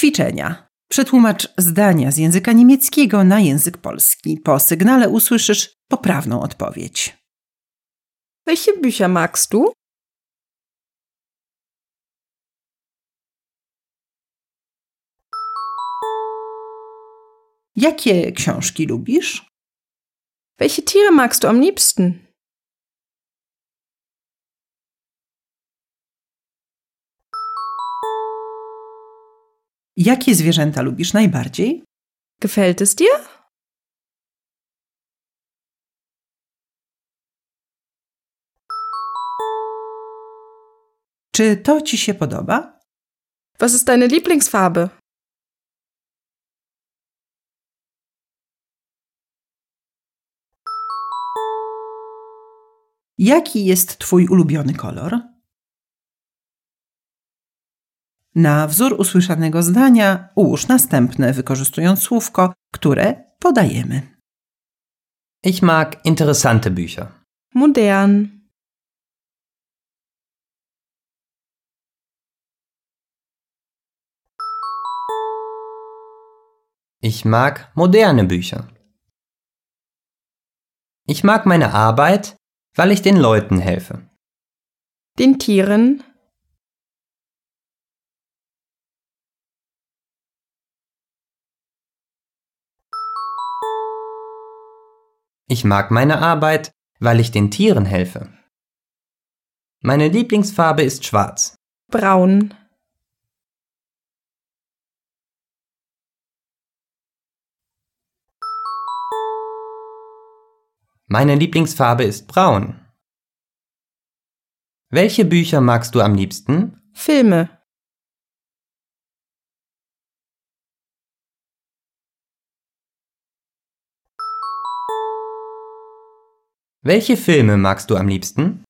Ćwiczenia. Przetłumacz zdania z języka niemieckiego na język polski. Po sygnale usłyszysz poprawną odpowiedź. Welche Bücher magst du? Jakie książki lubisz? Welche Tiere magst du am liebsten? Jakie zwierzęta lubisz najbardziej? Gefällt es dir? Czy to ci się podoba? Was ist deine Lieblingsfarbe? Jaki jest twój ulubiony kolor? Na wzór usłyszanego zdania ułóż następne, wykorzystując słówko, które podajemy. Ich mag interessante Bücher. Modern. Ich mag moderne Bücher. Ich mag meine Arbeit, weil ich den Leuten helfe. Den Tieren. Ich mag meine Arbeit, weil ich den Tieren helfe. Meine Lieblingsfarbe ist schwarz. Braun. Meine Lieblingsfarbe ist braun. Welche Bücher magst du am liebsten? Filme. Welche Filme magst du am liebsten?